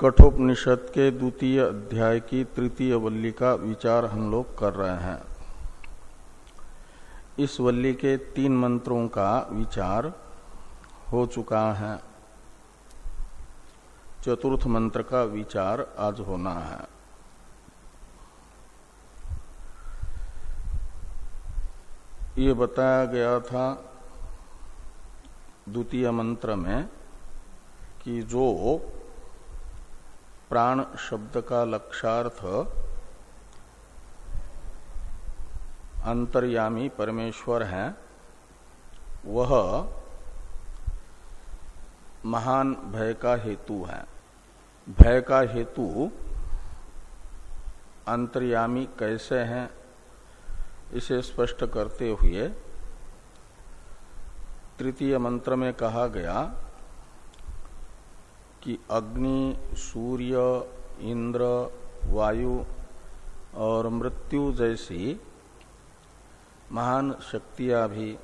कठोपनिषद के द्वितीय अध्याय की तृतीय वल्ली का विचार हम लोग कर रहे हैं। इस वल्ली के तीन मंत्रों का विचार हो चुका है। चतुर्थ मंत्र का विचार आज होना है। ये बताया गया था द्वितीय मंत्र में कि जो प्राण शब्द का लक्षार्थ अंतर्यामी परमेश्वर है। वह महान भय का हेतु है। भय का हेतु अंतर्यामी कैसे हैं, इसे स्पष्ट करते हुए तृतीय मंत्र में कहा गया कि अग्नि, सूर्य, इंद्र, वायु और मृत्यु जैसी महान शक्तियाँ भी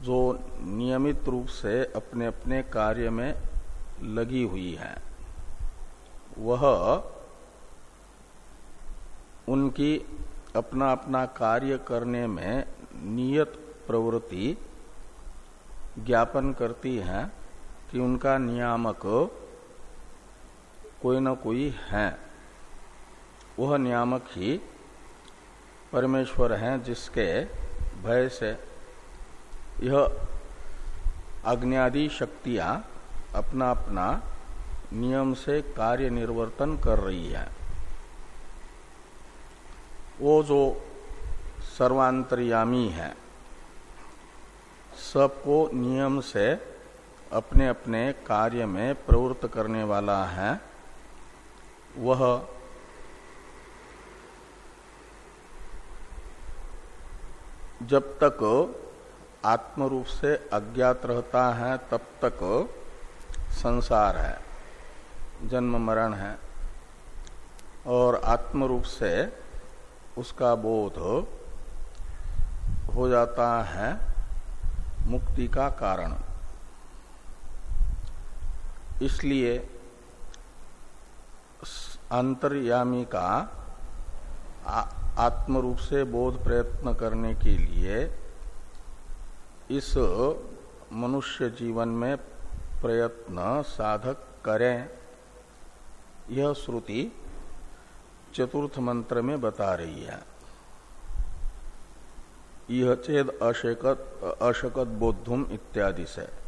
जो नियमित रूप से अपने अपने कार्य में लगी हुई हैं। वह उनकी अपना अपना कार्य करने में नियत प्रवृत्ति ज्ञापन करती है। कि उनका नियामक कोई न कोई है। वह नियामक ही परमेश्वर है जिसके भय से यह अग्नि शक्तियाँ अपना अपना नियम से कार्य निर्वर्तन कर रही है। वो जो सर्वांतर्यामी है, सबको नियम से अपने अपने कार्य में प्रवृत्त करने वाला है, वह जब तक आत्म रूप से अज्ञात रहता है, तब तक संसार है, जन्म मरण है, और आत्म रूप से उसका बोध हो जाता है मुक्ति का कारण। इसलिए अंतर्यामी का आत्म रूप से बोध प्रयत्न करने के लिए इस मनुष्य जीवन में प्रयत्न साधक करें। यह श्रुति चतुर्थ मंत्र में बता रही है। यह चेद अशकत अशकत बोधुम इत्यादि से।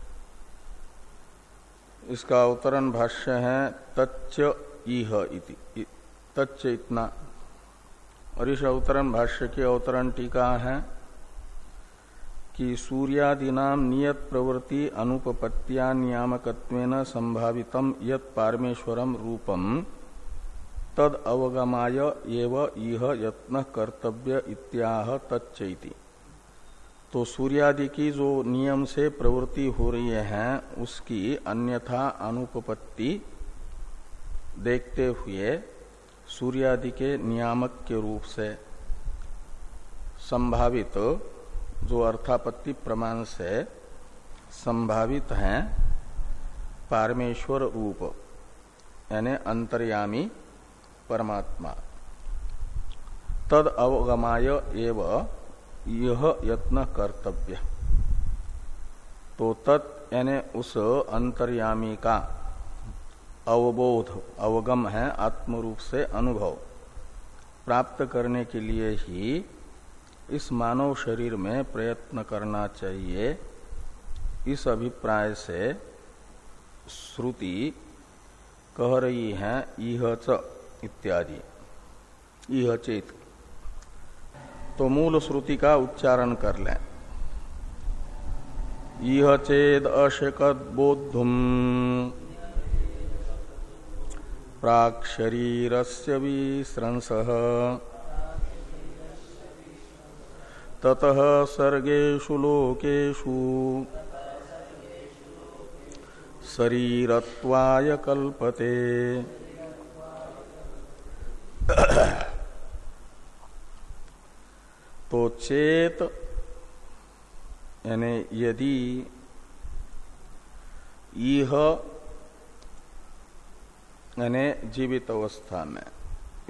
इसका अवतरण भाष्य है, तच्च इह इति। तच्च इतना। और इस अवतरण भाष्य की अवतरण टीका है कि सूर्यादीना नियत प्रवृत्ति अनुपत्तिया नियामक संभावितम यत पारमेश्वरम रूपम तद अवगमाय एव इह यत्न कर्तव्य इत्याह तच्चैति तो सूर्यादि की जो नियम से प्रवृत्ति हो रही है, उसकी अन्यथा अनुपपत्ति देखते हुए सूर्यादि के नियामक के रूप से संभावित जो अर्थापत्ति प्रमाण से संभावित हैं, पारमेश्वर रूप, यानी अंतर्यामी परमात्मा। तद अवगमाय एवं यह यत्न कर्तव्य। तो तत् उस अंतर्यामी का अवबोध, अवगम है आत्मरूप से अनुभव प्राप्त करने के लिए ही इस मानव शरीर में प्रयत्न करना चाहिए। इस अभिप्राय से श्रुति कह रही है, इह च इत्यादि। इह चेत। तो मूल श्रुति का उच्चारण कर लें। यह चेद अशकत बोधुम प्राक शरीर से विस्रंस ततः सर्गेशु लोकेशु शरीरत्वाय कल्पते। तो चेत, यानी यदि यह यानी जीवित अवस्था में,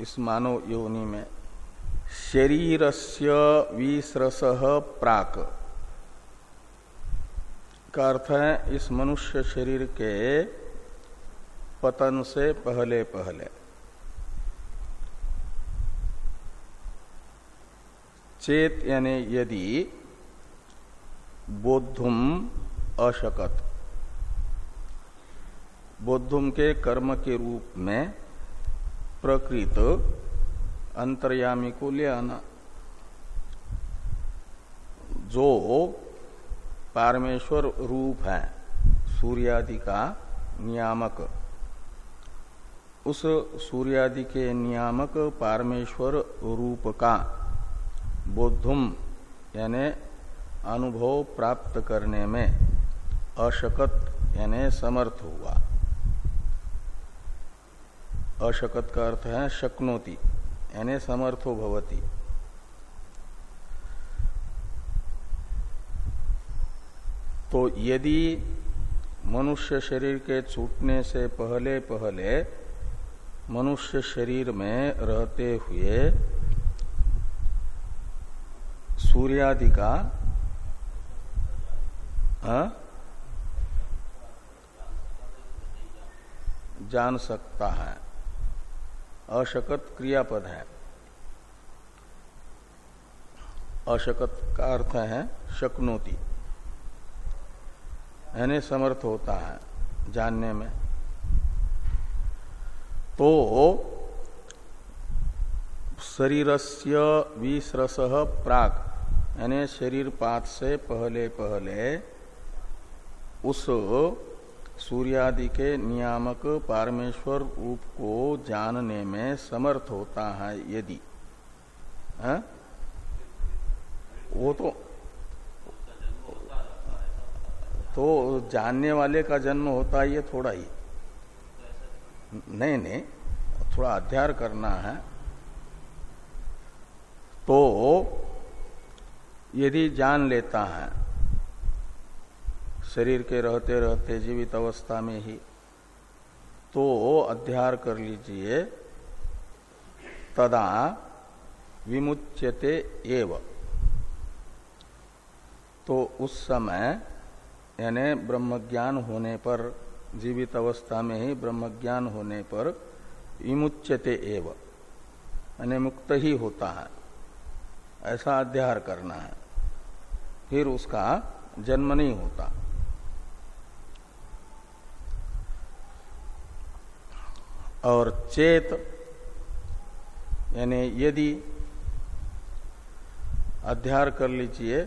इस मानव योनि में शरीर से विसरस प्राक। का अर्थ है, इस मनुष्य शरीर के पतन से पहले पहले चेत यानी यदि बोधुम अशकत। बोधुम के कर्म के रूप में प्रकृत अंतर्यामी को ले आना। जो पारमेश्वर रूप है, सूर्यादि का नियामक, उस सूर्यादि के नियामक पारमेश्वर रूप का बोधुम यानि अनुभव प्राप्त करने में अशकत, यानि समर्थ हुआ। अशकत का अर्थ है शक्नोति, यानी समर्थो भवती। तो यदि मनुष्य शरीर के छूटने से पहले पहले मनुष्य शरीर में रहते हुए सूर्यादि का हाँ? जान सकता है। अशकत क्रियापद है। अशकत का अर्थ है शक्नोती। यानी समर्थ होता है जानने में। तो शरीरस्य विसरस प्राक। यानी शरीर पात से पहले पहले उस सूर्यादि के नियामक पारमेश्वर रूप को जानने में समर्थ होता है यदि। है? वो तो तो जानने वाले का जन्म होता है ये थोड़ा ही। नहीं नहीं, थोड़ा अध्ययन करना है। तो यदि जान लेता है, शरीर के रहते रहते जीवित अवस्था में ही तो अध्यार कर लीजिए, तदा विमुच्यते एव। तो उस समय, यानी ब्रह्मज्ञान होने पर, जीवित अवस्था में ही ब्रह्मज्ञान होने पर विमुच्यते एव, यानी मुक्त ही होता है। ऐसा अध्यार करना है। फिर उसका जन्म नहीं होता। और चेत, यानी यदि अध्यार कर लीजिए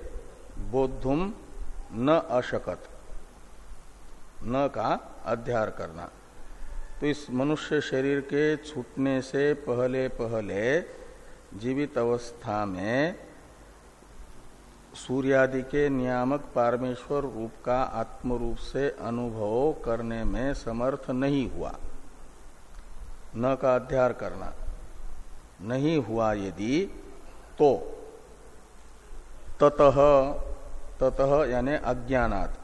बोधुम न अशकत, न का अध्यार करना। तो इस मनुष्य शरीर के छूटने से पहले पहले जीवित अवस्था में सूर्यादि के नियामक पारमेश्वर रूप का आत्म रूप से अनुभव करने में समर्थ नहीं हुआ। न का अध्यार करना। नहीं हुआ यदि तो ततः ततः यानी अज्ञानात।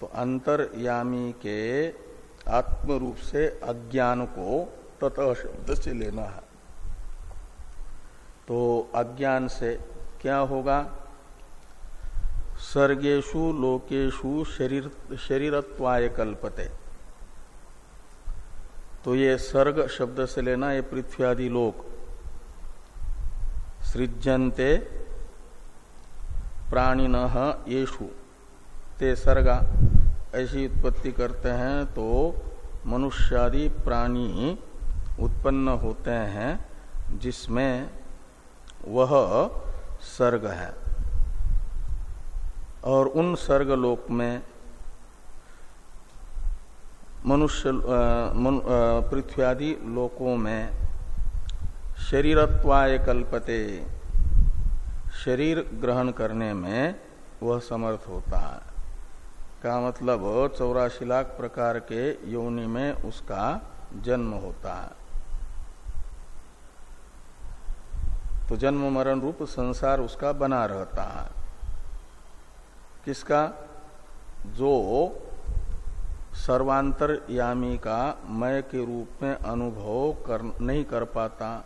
तो अंतर्यामी के आत्म रूप से अज्ञान को ततः शब्द से लेना है। तो अज्ञान से क्या होगा? सर्गेशु लोकेशु शरीर, शरीरत्वाय कल्पते। तो ये सर्ग शब्द से लेना ये पृथ्वी आदि लोक। सृजनते प्राणिन येषु। ते सर्गा ऐसी उत्पत्ति करते हैं तो मनुष्यादि प्राणी उत्पन्न होते हैं जिसमें वह सर्ग है। और उन सर्गलोक में मनुष्य मनु, पृथ्वी आदि लोकों में शरीरत्वाय कल्पते शरीर ग्रहण करने में वह समर्थ होता है। का मतलब चौरासी लाख प्रकार के योनि में उसका जन्म होता है। तो जन्म मरण रूप संसार उसका बना रहता है। किसका? जो सर्वांतर यामी का मय के रूप में अनुभव कर, नहीं कर पाता,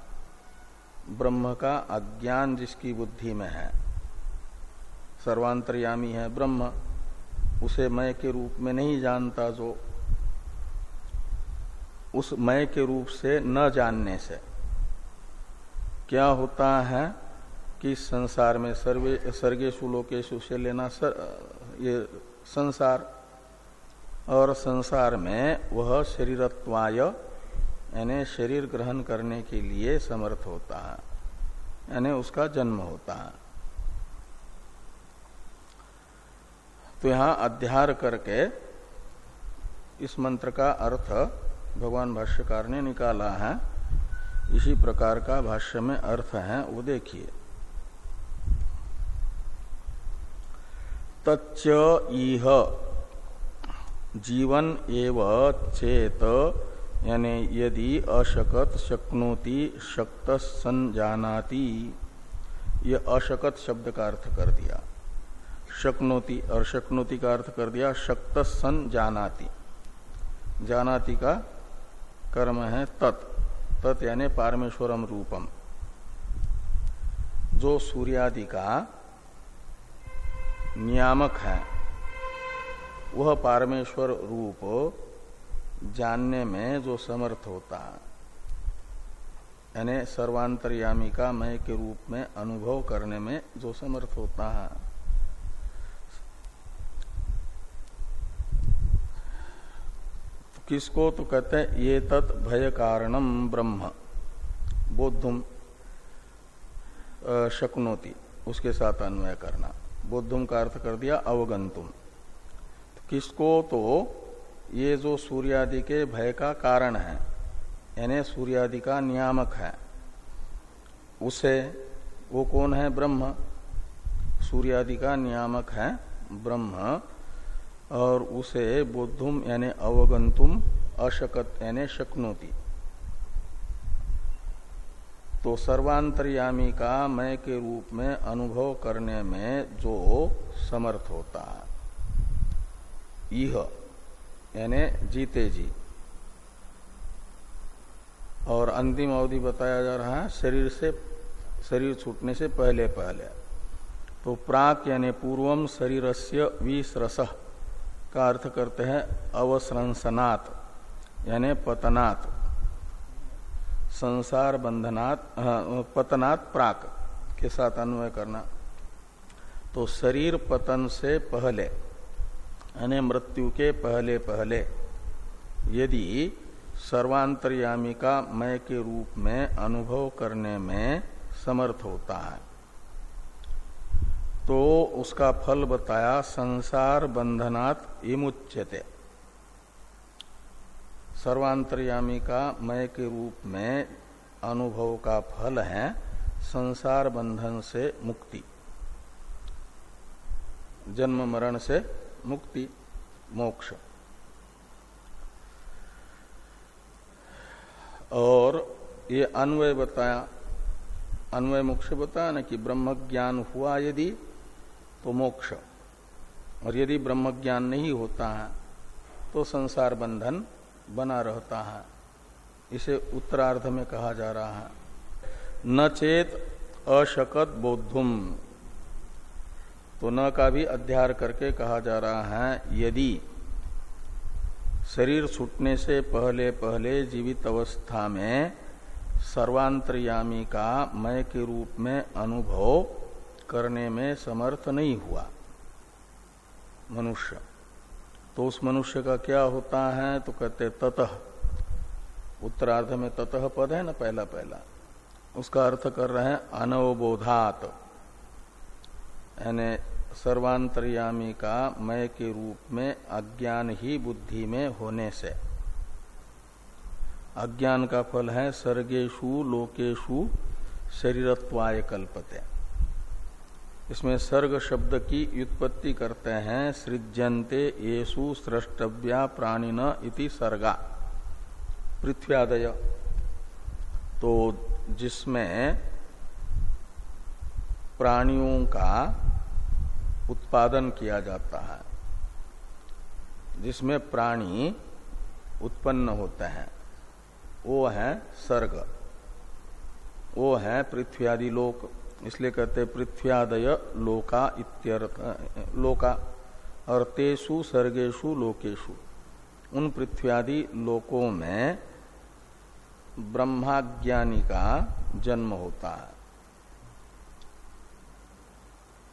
ब्रह्म का अज्ञान जिसकी बुद्धि में है। सर्वांतरयामी है ब्रह्म, उसे मय के रूप में नहीं जानता जो, उस मय के रूप से न जानने से। क्या होता है कि संसार में सर्वे सर्गेशु लोकेशु से लेना सर, ये संसार और संसार में वह शरीरत्वाय यानी शरीर ग्रहण करने के लिए समर्थ होता है यानी उसका जन्म होता है। तो यहाँ अध्यार करके इस मंत्र का अर्थ भगवान भाष्यकार ने निकाला है। इसी प्रकार का भाष्य में अर्थ है, वो देखिए। तच्च इह, जीवन एव चेत, यानी यदि अशकत शक्नोति शक्त संजानाति ये अशकत शब्द का अर्थ कर दिया। शक्नोति और शक्नोति का अर्थ कर दिया शक्त सन जानाति जानाति का कर्म है तत्। तत् यानी पारमेश्वरम रूपम। जो सूर्यादि का नियामक है, वह पारमेश्वर रूप जानने में जो समर्थ होता है, यानी सर्वांतरयामी का मय के रूप में अनुभव करने में जो समर्थ होता है। किसको तो कहते हैं, ये तत् भय कारणम ब्रह्म बोधुम शक्नोति, उसके साथ अन्वय करना। बोधुम का अर्थ कर दिया अवगंतुम तो किसको तो ये जो सूर्यादि के भय का कारण है, यानी सूर्यादि का नियामक है, उसे, वो कौन है ब्रह्म? सूर्यादि का नियामक है ब्रह्म। और उसे बोधुम यानी अवगंतुम अशकत यानी शक्नोती। तो सर्वांतरयामी का मय के रूप में अनुभव करने में जो समर्थ होता है। यह यानी जीते जी और अंतिम अवधि बताया जा रहा है शरीर से, शरीर छूटने से पहले पहले तो प्राक यानी पूर्वम शरीर से विसरस का अर्थ करते हैं अवसंसनात्, यानी पतनात्। संसार बंधनात् पतनात् प्राक के साथ अन्वय करना। तो शरीर पतन से पहले, यानी मृत्यु के पहले पहले, यदि सर्वांतरयामी का मय के रूप में अनुभव करने में समर्थ होता है। तो उसका फल बताया, संसार बंधनात् इमुच्यते सर्वांतरयामी का मय के रूप में अनुभव का फल है संसार बंधन से मुक्ति। जन्म मरण से मुक्ति, मोक्ष। और ये अन्वय बताया, अन्वय मोक्ष बताया ना कि ब्रह्म ज्ञान हुआ यदि तो मोक्ष। और यदि ब्रह्म ज्ञान नहीं होता है तो संसार बंधन बना रहता है। इसे उत्तरार्ध में कहा जा रहा है। न चेत अशकत बोधुम तो न का भी अध्यार करके कहा जा रहा है, यदि शरीर छूटने से पहले पहले जीवित अवस्था में सर्वांतरयामी का मय के रूप में अनुभव करने में समर्थ नहीं हुआ। मनुष्य। तो उस मनुष्य का क्या होता है? तो कहते ततः। उत्तरार्ध में ततः पद है ना पहला पहला। उसका अर्थ कर रहे हैं अनवबोधात। यानी सर्वांतरयामी का मय के रूप में, अज्ञान ही बुद्धि में होने से। अज्ञान का फल है सर्गेशु लोकेशु शरीरत्वाय कल्पते। इसमें सर्ग शब्द की व्युत्पत्ति करते हैं सृजंते येसु स्रष्टव्या प्राणिन इति सर्गा। पृथ्व्यादय। तो जिसमें प्राणियों का उत्पादन किया जाता है, जिसमें प्राणी उत्पन्न होते हैं, वो है सर्ग। वो है पृथ्वी आदि लोक। इसलिए कहते पृथ्व्यादय लोका इत्यर्थ, लोका, और तेसु सर्गेशु लोकेशु उन पृथ्व्यादि लोकों में ब्रह्माज्ञानी का जन्म होता है।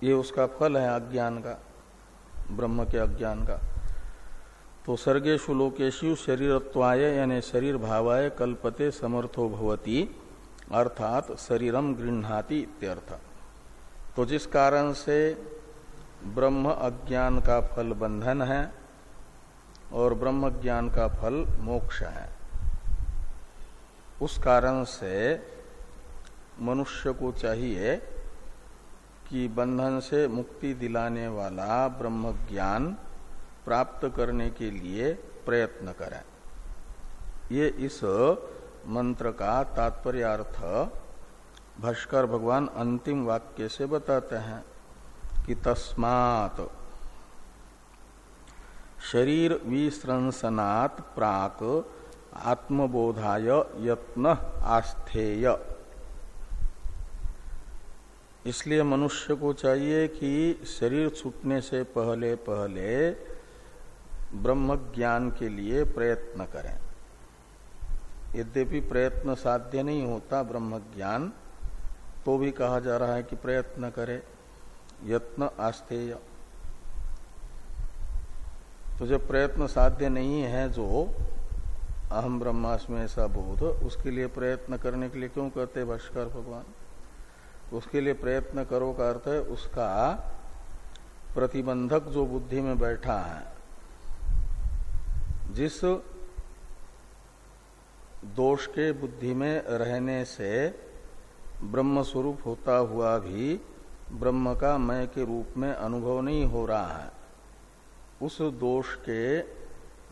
ये उसका फल है अज्ञान का, ब्रह्म के अज्ञान का। तो सर्गेशु लोकेशु शरीरत्वाय, यानी शरीर भावाय कल्पते समर्थो भवती। अर्थात शरीरम गृहती इत्यर्थ। तो जिस कारण से ब्रह्म अज्ञान का फल बंधन है और ब्रह्म ज्ञान का फल मोक्ष है। उस कारण से मनुष्य को चाहिए कि बंधन से मुक्ति दिलाने वाला ब्रह्म ज्ञान प्राप्त करने के लिए प्रयत्न करें। ये इस मंत्र का तात्पर्यार्थ भाष्कर भगवान अंतिम वाक्य से बताते हैं कि तस्मात शरीर विश्रंसनात् प्राक आत्मबोधाय यत्न आस्थेय। इसलिए मनुष्य को चाहिए कि शरीर छूटने से पहले पहले ब्रह्म ज्ञान के लिए प्रयत्न करें। यद्यपि प्रयत्न साध्य नहीं होता ब्रह्म ज्ञान तो भी कहा जा रहा है कि प्रयत्न करे, यत्न आस्थेय तो जब प्रयत्न साध्य नहीं है जो, अहम ब्रह्मास्मि ऐसा बोध, उसके लिए प्रयत्न करने के लिए क्यों कहते भाष्कर भगवान? उसके लिए प्रयत्न करो का अर्थ है, उसका प्रतिबंधक जो बुद्धि में बैठा है, जिस दोष के बुद्धि में रहने से ब्रह्म स्वरूप होता हुआ भी ब्रह्म का मय के रूप में अनुभव नहीं हो रहा है। उस दोष के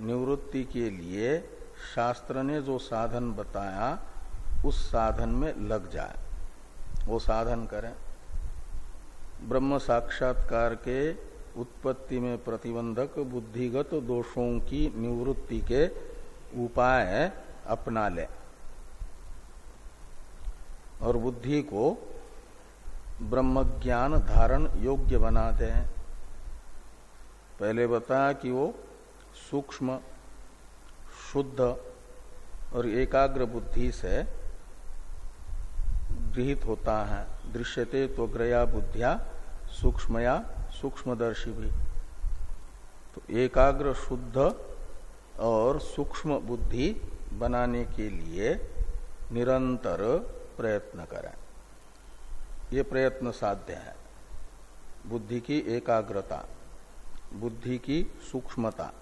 निवृत्ति के लिए शास्त्र ने जो साधन बताया, उस साधन में लग जाए। वो साधन करें। ब्रह्म साक्षात्कार के उत्पत्ति में प्रतिबंधक बुद्धिगत दोषों की निवृत्ति के उपाय अपना ले। और बुद्धि को ब्रह्म ज्ञान धारण योग्य बना दे पहले बताया कि वो सूक्ष्म, शुद्ध और एकाग्र बुद्धि से गृहित होता है। दृश्यते तो ग्रया बुद्धिया सूक्ष्मया सूक्ष्मदर्शी भी। तो एकाग्र, शुद्ध और सूक्ष्म बुद्धि बनाने के लिए निरंतर प्रयत्न करें। ये प्रयत्न साध्य है। बुद्धि की एकाग्रता, बुद्धि की सूक्ष्मता,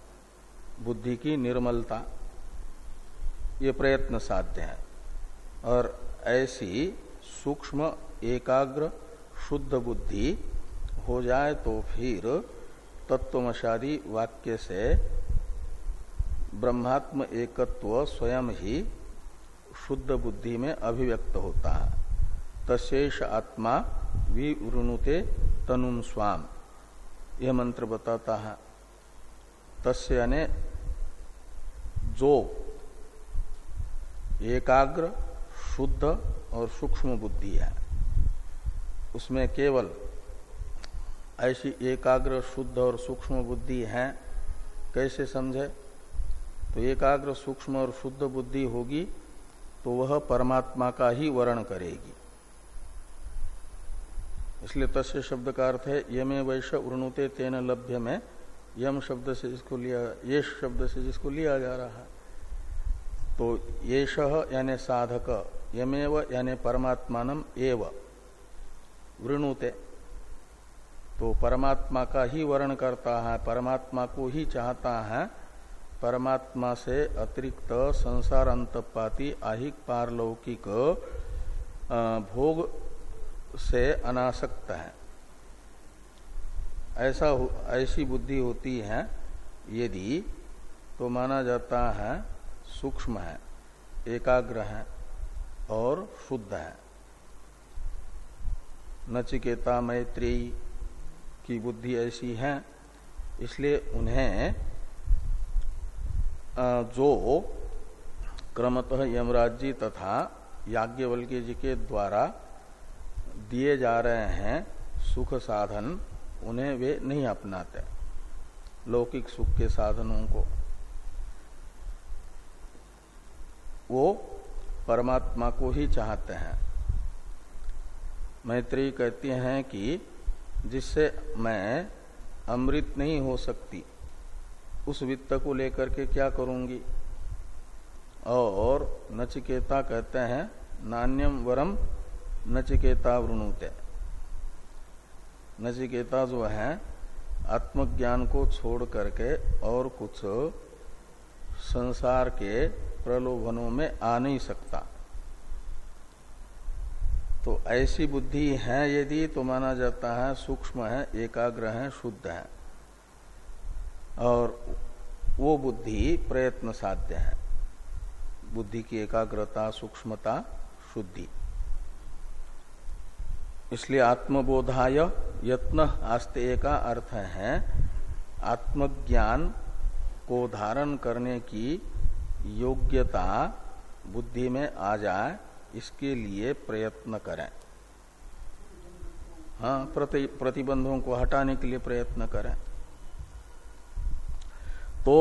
बुद्धि की निर्मलता, ये प्रयत्न साध्य है। और ऐसी सूक्ष्म, एकाग्र, शुद्ध बुद्धि हो जाए तो फिर तत्वमशादी वाक्य से ब्रह्मात्म एकत्व स्वयं ही शुद्ध बुद्धि में अभिव्यक्त होता है। तशेष आत्मा विवृणुते तनुम स्वाम। यह मंत्र बताता है। तस्य ने जो एकाग्र, शुद्ध और सूक्ष्म बुद्धि है। उसमें केवल ऐसी एकाग्र, शुद्ध और सूक्ष्म बुद्धि है, कैसे समझे? तो एकाग्र, सूक्ष्म और शुद्ध बुद्धि होगी तो वह परमात्मा का ही वर्ण करेगी। इसलिए तस्य शब्द का अर्थ है, यमे वैश्य उर्णुते तेन लभ्य में यम शब्द से जिसको लिया ये शब्द से जिसको लिया जा रहा। है तो ये यानी साधक, यमेव यानी परमात्मान एव, वृणुते। तो परमात्मा का ही वर्ण करता है, परमात्मा को ही चाहता है परमात्मा से अतिरिक्त संसार अंतपाती आहिक पारलौकिक भोग से अनासक्त है। ऐसा ऐसी बुद्धि होती है, यदि तो माना जाता है सूक्ष्म है, एकाग्र है और शुद्ध है। नचिकेता मैत्री की बुद्धि ऐसी है, इसलिए उन्हें जो क्रमतः यमराज जी तथा याज्ञवल्क्य जी के द्वारा दिए जा रहे हैं सुख साधन, उन्हें वे नहीं अपनाते, लौकिक सुख के साधनों को। वो परमात्मा को ही चाहते हैं। मैत्री कहती हैं कि जिससे मैं अमृत नहीं हो सकती। उस वित्त को लेकर के क्या करूँगी? और नचिकेता कहते हैं, नान्यम वरम नचिकेता वृणुते। नचिकेता जो है, आत्मज्ञान को छोड़ करके और कुछ संसार के प्रलोभनों में आ नहीं सकता। तो ऐसी बुद्धि है यदि तो माना जाता है, सूक्ष्म है, एकाग्र है, शुद्ध है। और वो बुद्धि प्रयत्न साध्य है। बुद्धि की एकाग्रता सूक्ष्मता शुद्धि। इसलिए आत्मबोधाय यत्न आस्ते का अर्थ है आत्मज्ञान को धारण करने की योग्यता बुद्धि में आ जाए इसके लिए प्रयत्न करें। हाँ प्रति, प्रतिबंधों को हटाने के लिए प्रयत्न करें। तो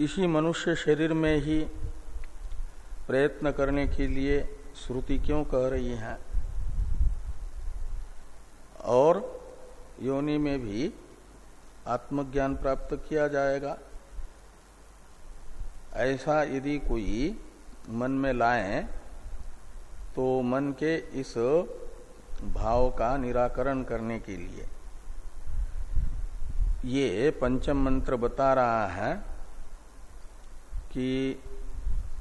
इसी मनुष्य शरीर में ही प्रयत्न करने के लिए श्रुति क्यों कह रही है? और योनि में भी आत्मज्ञान प्राप्त किया जाएगा। ऐसा यदि कोई मन में लाए तो मन के इस भाव का निराकरण करने के लिए ये पंचम मंत्र बता रहा है कि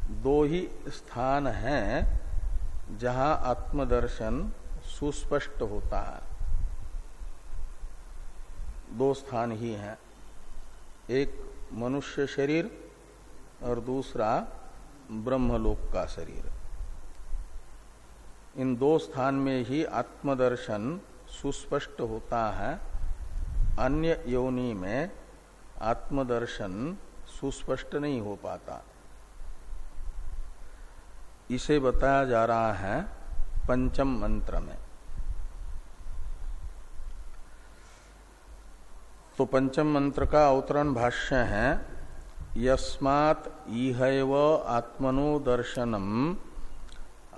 दो ही स्थान हैं जहाँ आत्मदर्शन सुस्पष्ट होता है। दो स्थान ही हैं। एक मनुष्य शरीर और दूसरा ब्रह्मलोक का शरीर। इन दो स्थान में ही आत्मदर्शन सुस्पष्ट होता है। अन्य योनि में आत्मदर्शन सुस्पष्ट नहीं हो पाता। इसे बताया जा रहा है पंचम मंत्र में। तो पंचम मंत्र का अवतरण भाष्य है, यस्मात् इहैव आत्मनो दर्शनम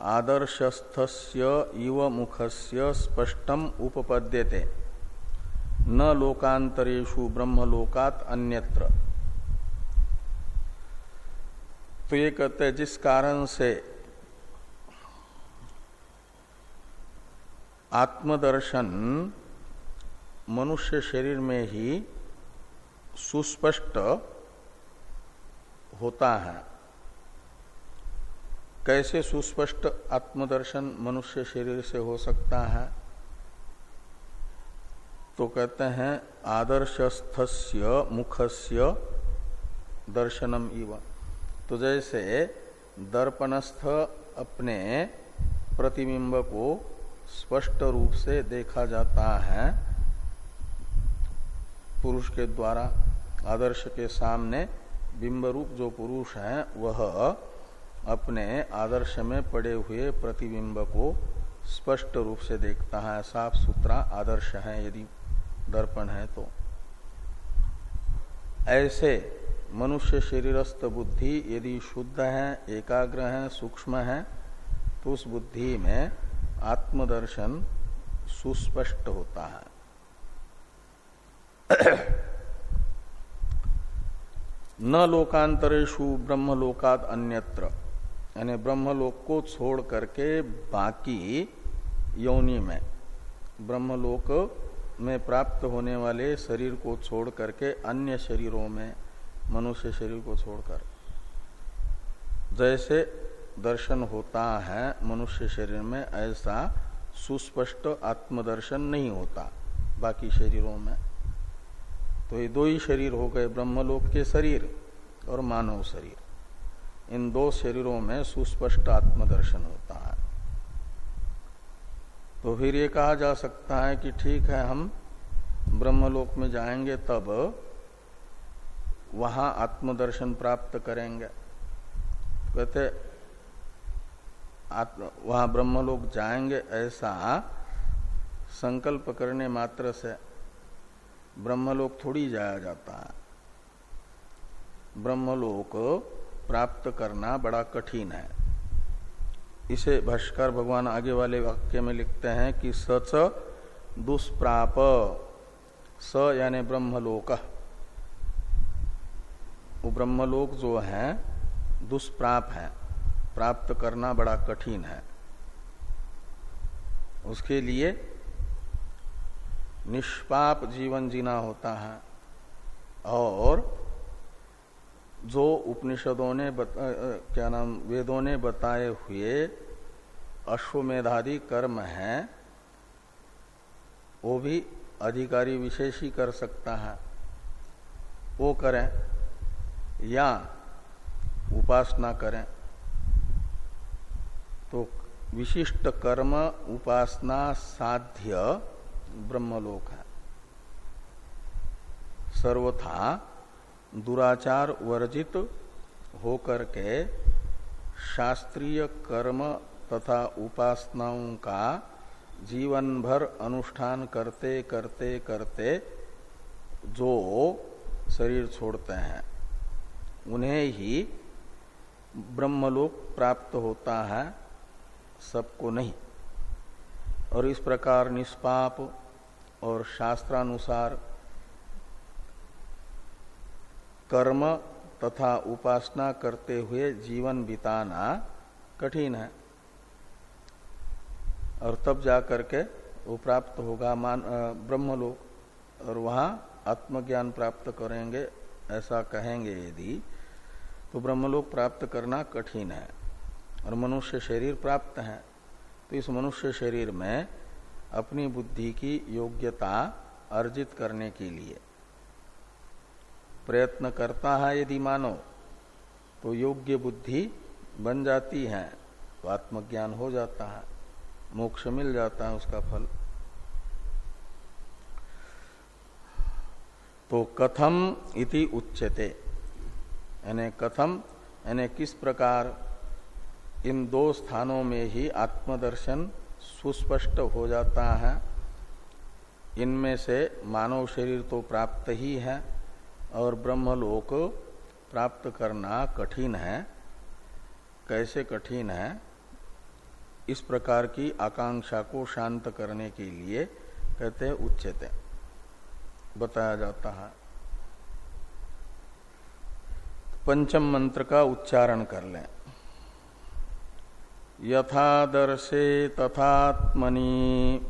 आदर्शस्थस्य इव मुखस्य स्पष्टम उपपद्यते। न लोकांतरेशु ब्रह्मलोकात अन्यत्र। तो ये कहते हैं, जिस कारण से आत्मदर्शन मनुष्य शरीर में ही सुस्पष्ट होता है, कैसे सुस्पष्ट आत्मदर्शन मनुष्य शरीर से हो सकता है? तो कहते हैं आदर्शस्थस्य मुखस्य दर्शनम इव। तो जैसे दर्पणस्थ अपने प्रतिबिंब को स्पष्ट रूप से देखा जाता है, पुरुष के द्वारा, आदर्श के सामने बिंब रूप जो पुरुष है, वह अपने आदर्श में पड़े हुए प्रतिबिंब को स्पष्ट रूप से देखता है। साफ़ सुथरा आदर्श है यदि दर्पण है तो। ऐसे मनुष्य शरीरस्थ बुद्धि यदि शुद्ध है, एकाग्र है, सूक्ष्म है तो उस बुद्धि में आत्मदर्शन सुस्पष्ट होता है। न लोकांतरेशु ब्रह्मलोकात अन्यत्र, यानी ब्रह्मलोक को छोड़ करके बाकी योनि में, ब्रह्मलोक में प्राप्त होने वाले शरीर को छोड़ करके अन्य शरीरों में, मनुष्य शरीर को छोड़कर। जैसे दर्शन होता है मनुष्य शरीर में, ऐसा सुस्पष्ट आत्मदर्शन नहीं होता बाकी शरीरों में। तो ये दो ही शरीर हो गए, ब्रह्मलोक के शरीर और मानव शरीर। इन दो शरीरों में सुस्पष्ट आत्मदर्शन होता है। तो फिर ये कहा जा सकता है कि ठीक है, हम ब्रह्मलोक में जाएँगे तब वहाँ आत्मदर्शन प्राप्त करेंगे। कहते वहाँ ब्रह्मलोक जाएँगे ऐसा संकल्प करने मात्र से ब्रह्मलोक थोड़ी जाया जाता है। ब्रह्मलोक प्राप्त करना बड़ा कठिन है। इसे भाष्कर भगवान आगे वाले वाक्य में लिखते हैं कि सच दुष्प्राप, स यानी ब्रह्मलोक। वो ब्रह्मलोक जो है, दुष्प्राप है। प्राप्त करना बड़ा कठिन है। उसके लिए निष्पाप जीवन जीना होता है। और जो उपनिषदों ने बता, क्या नाम वेदों ने बताए हुए अश्वमेधादि कर्म हैं वो भी अधिकारी विशेष ही कर सकता है। वो करें या उपासना करें। तो विशिष्ट कर्म उपासना साध्य ब्रह्मलोक है। सर्वथा दुराचार वर्जित होकर के शास्त्रीय कर्म तथा उपासनाओं का जीवन भर अनुष्ठान करते करते करते जो शरीर छोड़ते हैं, उन्हें ही ब्रह्मलोक प्राप्त होता है, सबको नहीं। और इस प्रकार निष्पाप और शास्त्रानुसार कर्म तथा उपासना करते हुए जीवन बिताना कठिन है। और तब जा करके वो प्राप्त होगा मान ब्रह्मलोक। और वहाँ आत्मज्ञान प्राप्त करेंगे, ऐसा कहेंगे यदि तो ब्रह्मलोक प्राप्त करना कठिन है। और मनुष्य शरीर प्राप्त है तो इस मनुष्य शरीर में अपनी बुद्धि की योग्यता अर्जित करने के लिए प्रयत्न करता है यदि मानो तो योग्य बुद्धि बन जाती है तो आत्मज्ञान हो जाता है, मोक्ष मिल जाता है उसका फल। तो कथम इति उच्यते। यानी कथम, यानी किस प्रकार इन दो स्थानों में ही आत्मदर्शन सुस्पष्ट हो जाता है, इनमें से मानव शरीर तो प्राप्त ही है और ब्रह्मलोक प्राप्त करना कठिन है। कैसे कठिन है? इस प्रकार की आकांक्षा को शांत करने के लिए कहते हैं उच्चते। बताया जाता है। पंचम मंत्र का उच्चारण कर लें। यथादर्शे तथात्मनि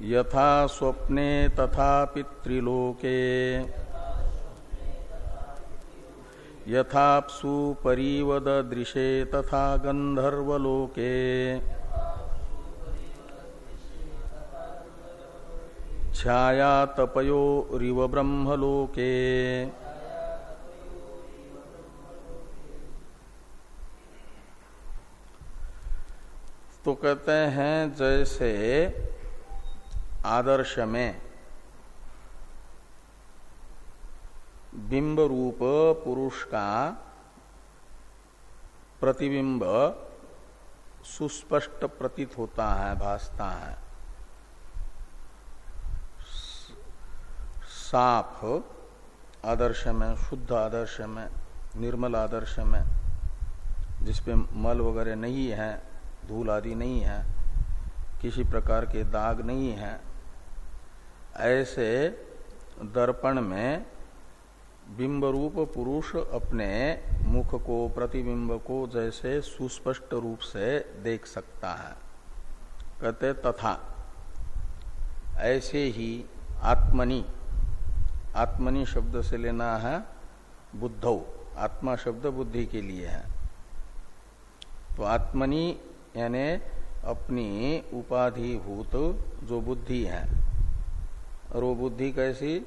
यथा स्वप्ने तथा पितृलोके यथापसु परिवद दृशे तथा गंधर्वलोके छाया तपयो रिव ब्रह्मलोके। तो कहते हैं जैसे आदर्श में बिंब रूप पुरुष का प्रतिबिंब सुस्पष्ट प्रतीत होता है, भासता है। साफ़ आदर्श में शुद्ध आदर्श में निर्मल आदर्श में जिसपे मल वगैरह नहीं है, धूल आदि नहीं है, किसी प्रकार के दाग नहीं है ऐसे दर्पण में बिंब रूप पुरुष अपने मुख को, प्रतिबिंब को जैसे सुस्पष्ट रूप से देख सकता है। कहते तथा, ऐसे ही आत्मनि आत्मनि शब्द से लेना है बुद्धौ, आत्मा शब्द बुद्धि के लिए है। तो आत्मनि यानी अपनी उपाधिभूत जो बुद्धि है और वो बुद्धि कैसी?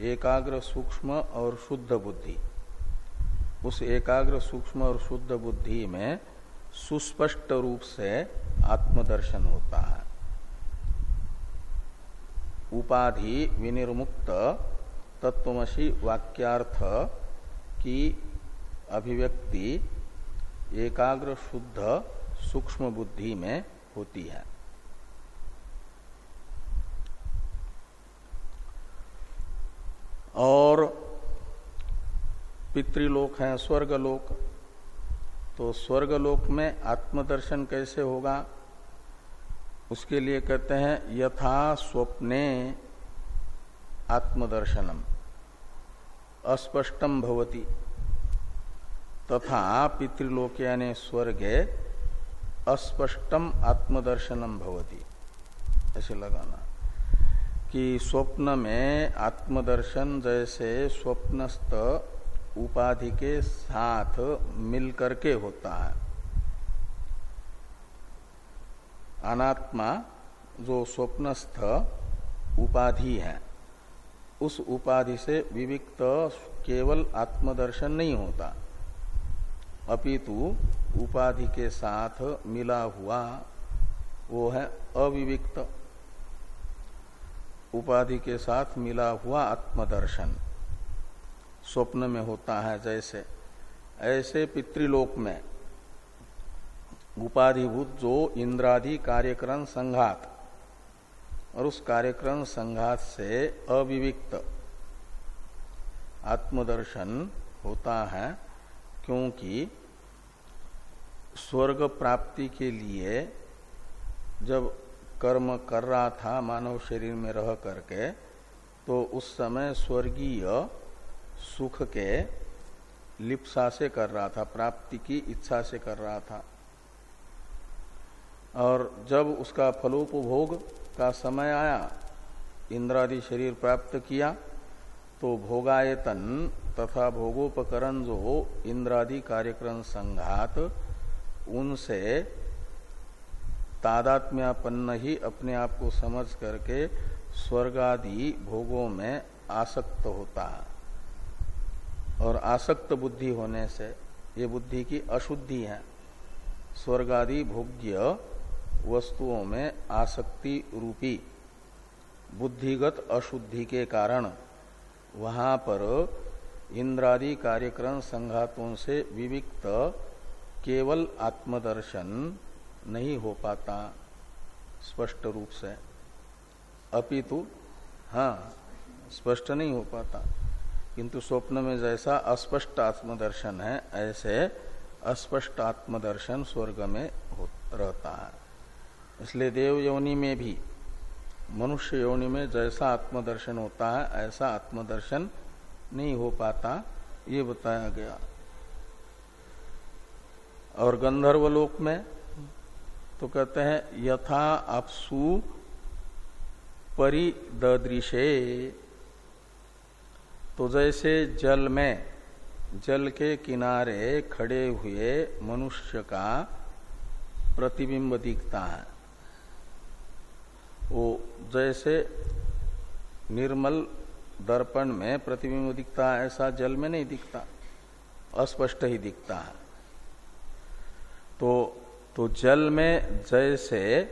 एकाग्र सूक्ष्म और शुद्ध बुद्धि। उस एकाग्र सूक्ष्म और शुद्ध बुद्धि में सुस्पष्ट रूप से आत्मदर्शन होता है। उपाधि विनिर्मुक्त तत्वमसी वाक्यार्थ की अभिव्यक्ति एकाग्र शुद्ध सूक्ष्म बुद्धि में होती है। और पितृलोक है, स्वर्गलोक। तो स्वर्गलोक में आत्मदर्शन कैसे होगा? उसके लिए कहते हैं, यथा स्वप्ने आत्मदर्शनम। अस्पष्टम भवती। तथा पितृलोक यानी स्वर्गे अस्पष्टम आत्मदर्शनम भवती। ऐसे लगाना। कि स्वप्न में आत्मदर्शन जैसे स्वप्नस्थ उपाधि के साथ मिलकर के होता है। अनात्मा जो स्वप्नस्थ उपाधि है, उस उपाधि से विविक्त केवल आत्मदर्शन नहीं होता। अपितु उपाधि के साथ मिला हुआ वो है अविविक्त। उपाधि के साथ मिला हुआ आत्मदर्शन। स्वप्न में होता है जैसे, ऐसे पितृलोक में उपाधिभूत जो इंद्रादि कार्यक्रम संघात और उस कार्यक्रम संघात से अविविक्त आत्मदर्शन होता है क्योंकि स्वर्ग प्राप्ति के लिए जब कर्म कर रहा था मानव शरीर में रह करके तो उस समय स्वर्गीय सुख के लिप्सा से कर रहा था, प्राप्ति की इच्छा से कर रहा था। और जब उसका फलोपभोग का समय आया, इंद्रादि शरीर प्राप्त किया तो भोगायतन तथा भोगोपकरण जो इंद्रादि कार्यक्रम संघात, उनसे तादात्म्यापन्न ही अपने आप को समझ करके स्वर्गादि भोगों में आसक्त होता। है और आसक्त बुद्धि होने से ये बुद्धि की अशुद्धि है। स्वर्गादि भोग्य वस्तुओं में आसक्ति रूपी, बुद्धिगत अशुद्धि के कारण वहाँ पर इंद्रादि कार्यक्रम संघातों से विविक्त केवल आत्मदर्शन नहीं हो पाता स्पष्ट रूप से। अपितु हाँ स्पष्ट नहीं हो पाता। किंतु स्वप्न में जैसा अस्पष्ट आत्मदर्शन है, ऐसे अस्पष्ट आत्मदर्शन स्वर्ग में रहता है। इसलिए देव योनि में भी, मनुष्य योनि में जैसा आत्मदर्शन होता है, ऐसा आत्मदर्शन नहीं हो पाता, ये बताया गया। और गंधर्वलोक में तो कहते हैं, यथा अपसु परिदृशे तो जैसे जल में, जल के किनारे खड़े हुए मनुष्य का प्रतिबिंब दिखता है। वो जैसे निर्मल दर्पण में प्रतिबिंब दिखता है, ऐसा जल में नहीं दिखता, अस्पष्ट ही दिखता है। तो तो जल में जैसे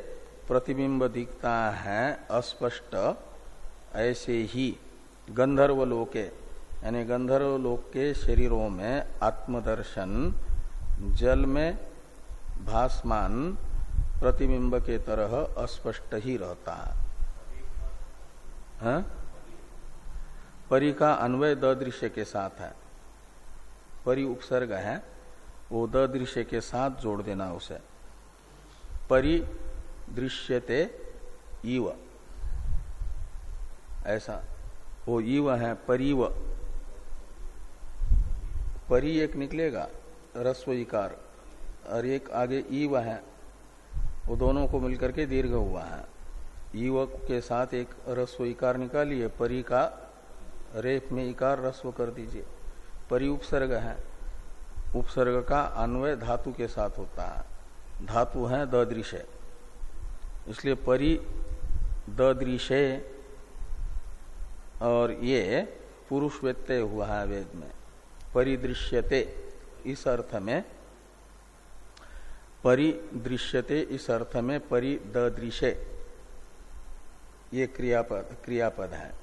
प्रतिबिंब दिखता है, अस्पष्ट, ऐसे ही गंधर्व लोके, यानी गंधर्व लोक के शरीरों में आत्मदर्शन, जल में भासमान प्रतिबिंब के तरह अस्पष्ट ही रहता है। हा? परि का अन्वय दृश्य के साथ है। परी उपसर्ग है, वो दृश्य के साथ जोड़ देना उसे। परि दृश्यते इव ऐसा। वो ईव है, परिव। परी एक निकलेगा रस्व इकार। और एक आगे ईव है, वो दोनों को मिलकर के दीर्घ हुआ है। ईव के साथ एक रस्व इकार निकालिए, परी का रेप में इकार रस्व कर दीजिए। परी उपसर्ग है, उपसर्ग का अन्वय धातु के साथ होता है। धातु है दृश्य इसलिए परि दृश्य और ये पुरुष व्यत्यय हुआ है वेद में। परिदृश्यते, इस अर्थ में परिदृश्यते, इस अर्थ में परिदृश्य ये क्रियापद क्रियापद है।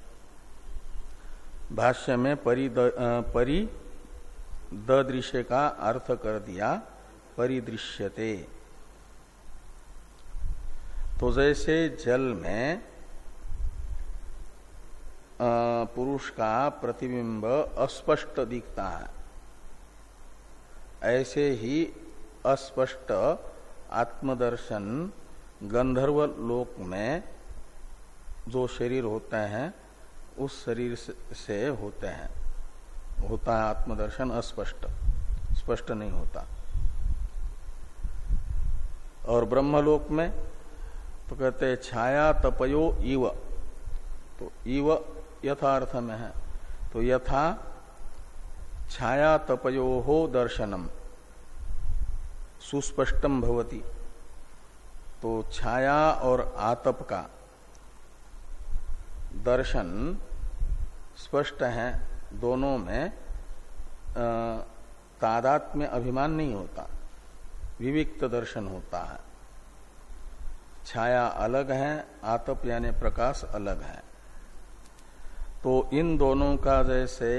भाष्य में परि परि दृश्य का अर्थ कर दिया परिदृश्यते। तो जैसे जल में पुरुष का प्रतिबिंब अस्पष्ट दिखता है। ऐसे ही अस्पष्ट आत्मदर्शन गंधर्व लोक में जो शरीर होते हैं, उस शरीर से होते हैं। होता है आत्मदर्शन अस्पष्ट। स्पष्ट नहीं होता। और ब्रह्मलोक में तो कहते छाया तपयो इव। तो इव यथार्थ में है। तो यथा छाया तपयो हो दर्शनम। सुस्पष्टम भवती। तो छाया और आतप का दर्शन स्पष्ट है। दोनों में तादात में अभिमान नहीं होता। विविक्त दर्शन होता है। छाया अलग है, आतप यानी प्रकाश अलग है। तो इन दोनों का जैसे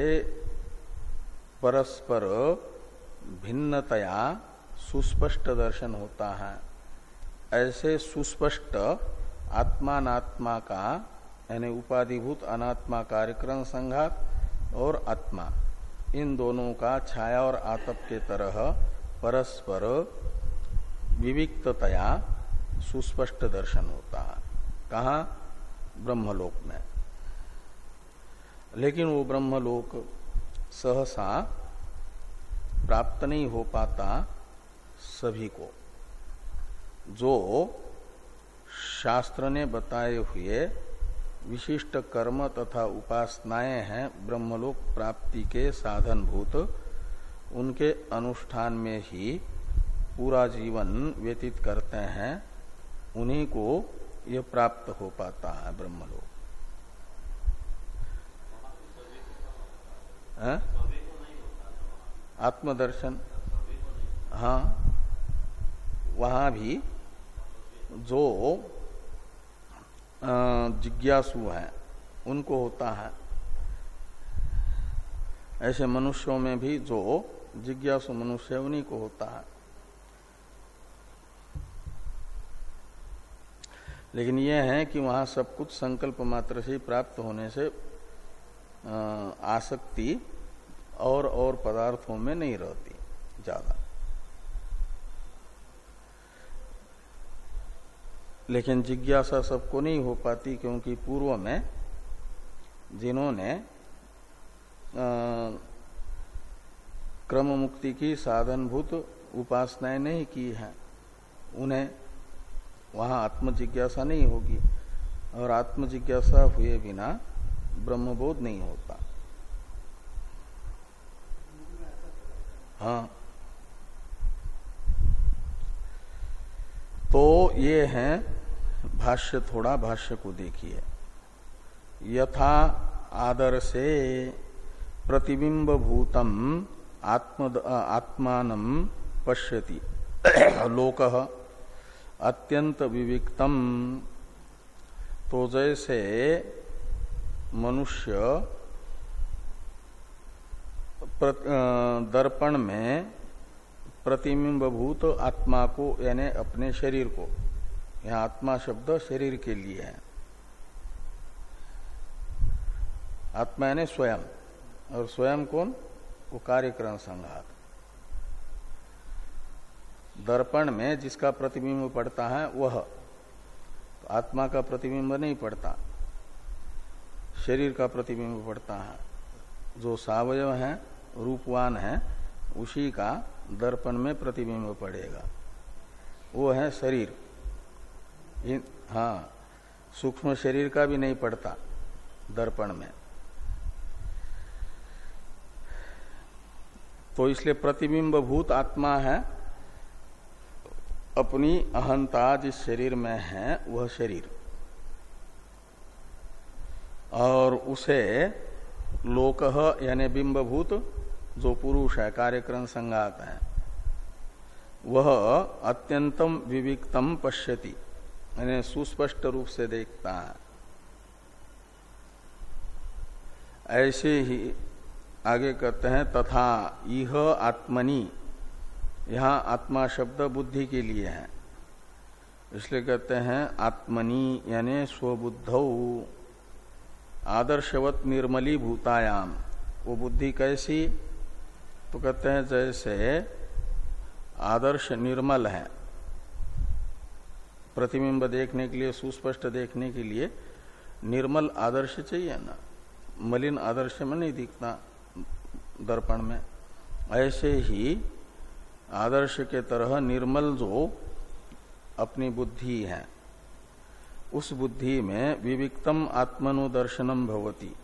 परस्पर भिन्नतया सुस्पष्ट दर्शन होता है। ऐसे सुस्पष्ट आत्मात्मा का, यानी उपाधिभूत अनात्मा कार्यक्रम संघात और आत्मा, इन दोनों का छाया और आतप के तरह परस्पर विविक्तया सुस्पष्ट दर्शन होता है। कहा? ब्रह्मलोक में। लेकिन वो ब्रह्मलोक सहसा प्राप्त नहीं हो पाता सभी को। जो शास्त्र ने बताए हुए विशिष्ट कर्म तथा उपासनाएँ हैं ब्रह्मलोक प्राप्ति के साधन भूत उनके अनुष्ठान में ही पूरा जीवन व्यतीत करते हैं। उन्हीं को यह प्राप्त हो पाता है ब्रह्मलोक। आत्मदर्शन। हाँ। वहाँ भी जो जिज्ञासु हैं, उनको होता है। ऐसे मनुष्यों में भी जो जिज्ञासु मनुष्य उन्हीं को होता है। लेकिन यह है कि वहाँ सब कुछ संकल्प मात्र से प्राप्त होने से आसक्ति और और पदार्थों में नहीं रहती ज़्यादा। लेकिन जिज्ञासा सबको नहीं हो पाती क्योंकि पूर्व में जिन्होंने क्रम मुक्ति की साधनभूत उपासनाएँ नहीं की है, उन्हें वहाँ आत्म जिज्ञासा नहीं होगी और आत्म जिज्ञासा हुए बिना ब्रह्मबोध नहीं होता। हाँ। तो ये है भाष्य थोड़ा भाष्य को देखिए। यथा आदर से प्रतिबिंब भूतम आत्म आत्मान पश्यति। लोक अत्यंत विविक्तम तो जैसे मनुष्य दर्पण में प्रतिबिंबभूत आत्मा को, यानी अपने शरीर को, यहाँ आत्मा शब्द शरीर के लिए है। आत्मा यानी स्वयं, और स्वयं कौन? वो कार्यक्रम संघात। दर्पण में जिसका प्रतिबिंब पड़ता है, वह। तो आत्मा का प्रतिबिंब नहीं पड़ता, शरीर का प्रतिबिंब पड़ता है। जो सावयव है, रूपवान है, उसी का दर्पण में प्रतिबिंब पड़ेगा। वो है शरीर। हाँ सूक्ष्म शरीर का भी नहीं पड़ता दर्पण में। तो इसलिए प्रतिबिंब भूत आत्मा है अपनी अहंता जिस शरीर में है, वह शरीर। और उसे लोक यानी बिंबभूत, जो पुरुष है, कार्यक्रम संगात है, वह अत्यंतम विविक्तम पश्यति, यानी सुस्पष्ट रूप से देखता है। ऐसे ही आगे कहते हैं, तथा यह आत्मनि यहाँ आत्मा शब्द बुद्धि के लिए है। इसलिए कहते हैं आत्मनि, यानी स्वबुद्ध। आदर्शवत निर्मली भूतायाम। वो बुद्धि कैसी? तो कहते हैं जैसे आदर्श निर्मल है। प्रतिबिंब देखने के लिए, सुस्पष्ट देखने के लिए निर्मल आदर्श चाहिए ना। मलिन आदर्श में नहीं दिखता दर्पण में। ऐसे ही आदर्श के तरह निर्मल जो अपनी बुद्धि है, उस बुद्धि में विविक्तम आत्मनुदर्शनम भवती।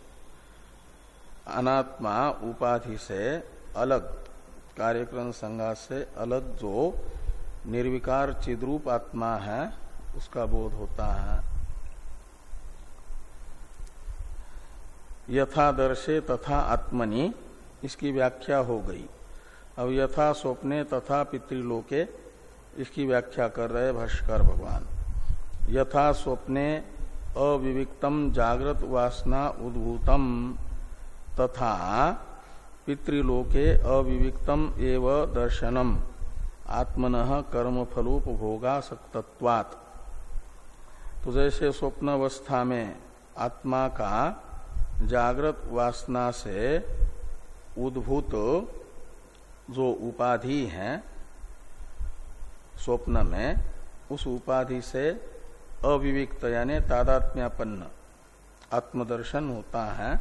अनात्मा उपाधि से अलग, कार्यक्रम संघात से अलग जो निर्विकार चिद्रूप आत्मा है, उसका बोध होता है। यथादर्शे तथा आत्मनि, इसकी व्याख्या हो गई। अब यथा स्वप्ने तथा पितृलोके, इसकी व्याख्या कर रहे भाष्कर भगवान। यथा स्वप्ने अविविक्तम जागृत वासना उद्भूतम, तथा पितृलोके अविविक्तम एव दर्शनम, आत्मन कर्मफलोपभोगा सक्तत्वात् तो जैसे स्वप्न अवस्था में आत्मा का जागृत वासना से उद्भूत जो उपाधि है स्वप्न में उस उपाधि से अविविक्त यानी तादात्म्यपन्न आत्मदर्शन होता है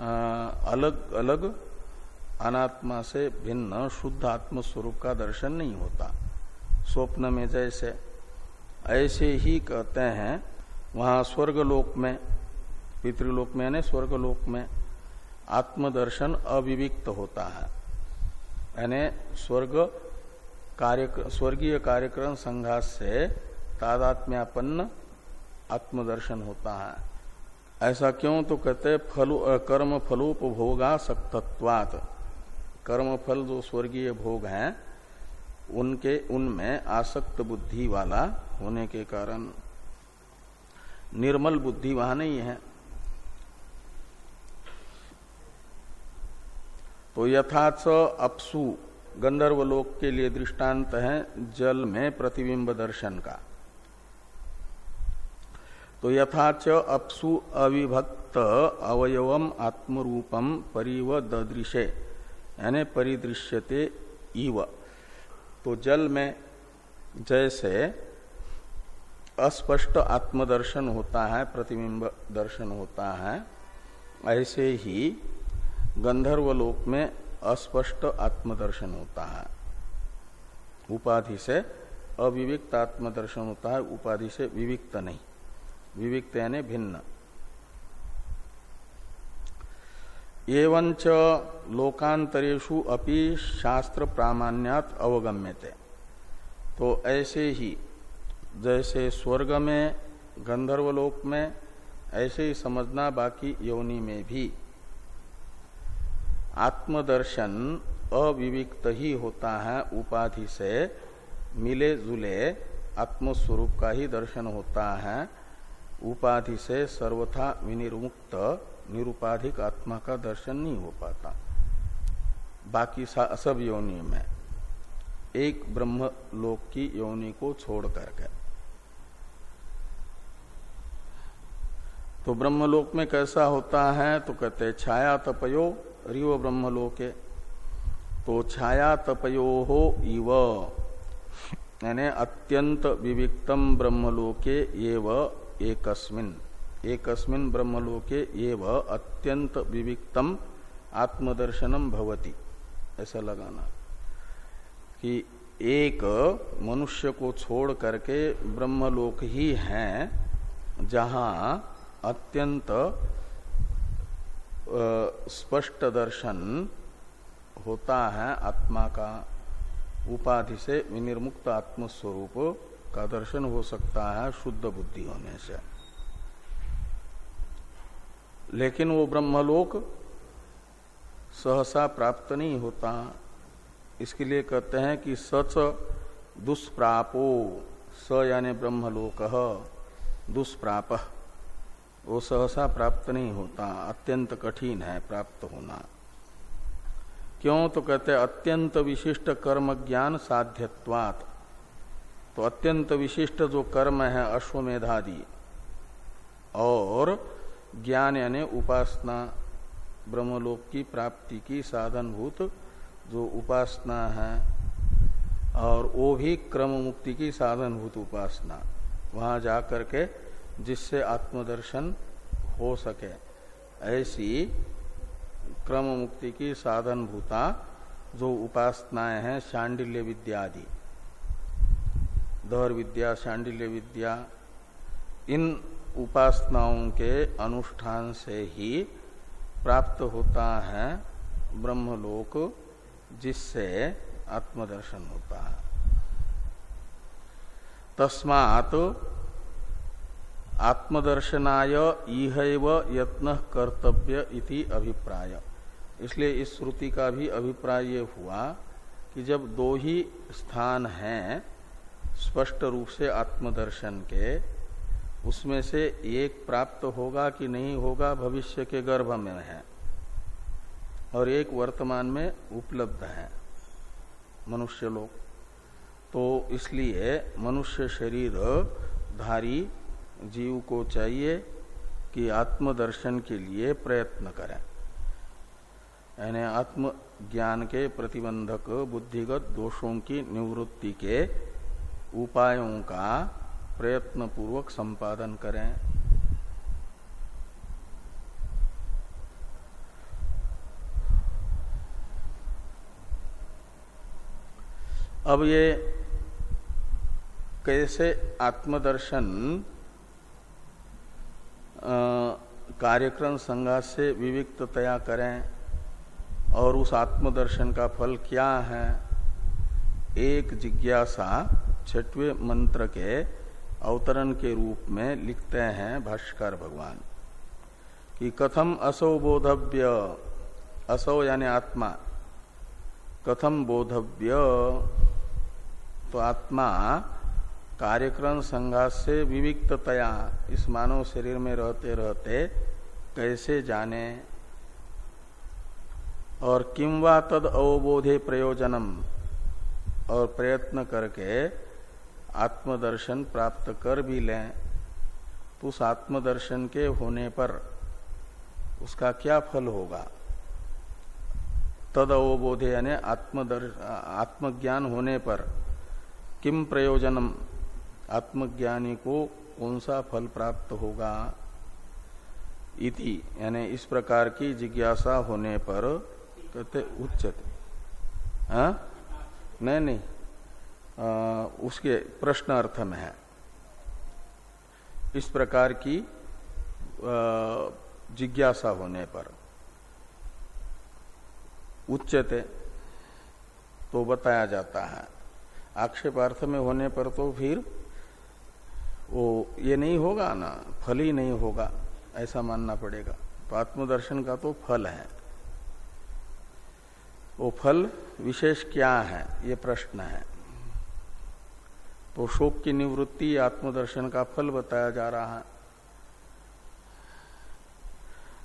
आ, अलग अलग अनात्मा से भिन्न शुद्ध आत्म स्वरूप का दर्शन नहीं होता। स्वप्न में जैसे ऐसे ही कहते हैं वहाँ स्वर्गलोक में पितृलोक में यानी स्वर्गलोक में आत्मदर्शन अविविक्त होता है। यानी स्वर्ग कार्य स्वर्गीय कार्यक्रम संघात से तादात्म्यापन्न आत्मदर्शन होता है। ऐसा क्यों? तो कहते फलु कर्म फलोपभोगा सक्तत्वात। कर्म फल जो स्वर्गीय भोग हैं, उनके, उनमें आसक्त बुद्धि वाला होने के कारण निर्मल बुद्धि वहाँ नहीं है। तो यथाच अपसु गंधर्वलोक के लिए दृष्टांत है जल में प्रतिबिंब दर्शन का। तो यथाच अपसु अविभक्त अवयवम आत्मरूपम परिव दृश्य यानी परिदृश्यते इव। तो जल में जैसे अस्पष्ट आत्मदर्शन होता है, प्रतिबिंब दर्शन होता है, ऐसे ही गंधर्वलोक में अस्पष्ट आत्मदर्शन होता है। उपाधि से अविविक्त आत्मदर्शन होता है, उपाधि से विविक्त नहीं। विविक्त यानी भिन्न। एवंच लोकांतरेशु अपि शास्त्र प्रामाण्यात अवगम्यते। तो ऐसे ही, जैसे स्वर्ग में गंधर्वलोक में, ऐसे ही समझना बाकी योनि में भी आत्मदर्शन अविविक्त ही होता है, उपाधि से मिले जुले, आत्मस्वरूप का ही दर्शन होता है। उपाधि से सर्वथा विनिर्मुक्त, निरुपाधिक आत्मा का दर्शन नहीं हो पाता। बाकी सब योनि में, एक ब्रह्म लोक की योनि को छोड़ करके तो ब्रह्मलोक में कैसा होता है तो कहते छाया तपयो रिव ब्रह्मलोके। तो छाया तपयो हो इव। यानी अत्यंत विविक्तम ब्रह्मलोके एव एकस्मिन। एकस्मिन ब्रह्मलोके एव अत्यंत विविक्तम आत्मदर्शनम भवति। ऐसा लगाना। कि एक मनुष्य को छोड़ करके ब्रह्मलोक ही है, जहाँ अत्यंत स्पष्ट दर्शन होता है आत्मा का उपाधि से विनिर्मुक्त आत्मस्वरूप का दर्शन हो सकता है शुद्ध बुद्धि होने से। लेकिन वो ब्रह्मलोक सहसा प्राप्त नहीं होता। इसके लिए कहते हैं कि सच दुष्प्रापो, स यानी ब्रह्मलोक दुष्प्राप। वो सहसा प्राप्त नहीं होता, अत्यंत कठिन है प्राप्त होना। क्यों? तो कहते अत्यंत विशिष्ट कर्म ज्ञान साध्यत्वात। तो अत्यंत विशिष्ट जो कर्म है अश्वमेधादि। और ज्ञान यानी उपासना, ब्रह्मलोक की प्राप्ति की साधनभूत जो उपासना है, और वो भी क्रम मुक्ति की साधनभूत उपासना। वहाँ जाकर के जिससे आत्मदर्शन हो सके। ऐसी क्रम मुक्ति की साधन भूता जो उपासनाएँ हैं, शांडिल्य विद्या आदि। दौर विद्या, शांडिल्य विद्या, इन उपासनाओं के अनुष्ठान से ही प्राप्त होता है ब्रह्मलोक, जिससे आत्मदर्शन होता है। तस्मात आत्मदर्शनाय इह यत्न कर्तव्य इति अभिप्राय। इसलिए इस श्रुति का भी अभिप्राय ये हुआ कि जब दो ही स्थान हैं, स्पष्ट रूप से आत्मदर्शन के, उसमें से एक प्राप्त होगा कि नहीं होगा भविष्य के गर्भ में है और एक वर्तमान में उपलब्ध है मनुष्य लोग तो इसलिए मनुष्य शरीर धारी जीव को चाहिए कि आत्मदर्शन के लिए प्रयत्न करें। यानी आत्म ज्ञान के प्रतिबंधक बुद्धिगत दोषों की निवृत्ति के उपायों का प्रयत्न पूर्वक संपादन करें। अब ये कैसे आत्मदर्शन कार्यक्रम संघात से विविक्ततया करें और उस आत्मदर्शन का फल क्या है? एक जिज्ञासा छठवें मंत्र के अवतरण के रूप में लिखते हैं भाष्कर भगवान कि कथम असो बोधव्य, असो यानी आत्मा, कथम बोधव्य तो आत्मा कार्यक्रम संघात से विविक्ततया इस मानव शरीर में रहते रहते कैसे जाने और किंवा तद अवबोधे प्रयोजनम और प्रयत्न करके आत्मदर्शन प्राप्त कर भी लें। तो उस आत्मदर्शन के होने पर उसका क्या फल होगा? तद अवबोधे यानी आत्मदर्श, आत्मज्ञान होने पर किम प्रयोजनम? आत्मज्ञानी को कौन सा फल प्राप्त होगा? इति यानी इस प्रकार की जिज्ञासा होने पर कहते उच्चत। हाँ? नहीं नहीं। आ, उसके प्रश्न अर्थ में है। इस प्रकार की जिज्ञासा होने पर। उच्चते तो बताया जाता है। आक्षेपार्थ में होने पर तो फिर वो ये नहीं होगा ना, फल ही नहीं होगा, ऐसा मानना पड़ेगा। तो आत्मदर्शन का तो फल है। वो फल विशेष क्या है, ये प्रश्न है। तो शोक की निवृत्ति आत्मदर्शन का फल बताया जा रहा है।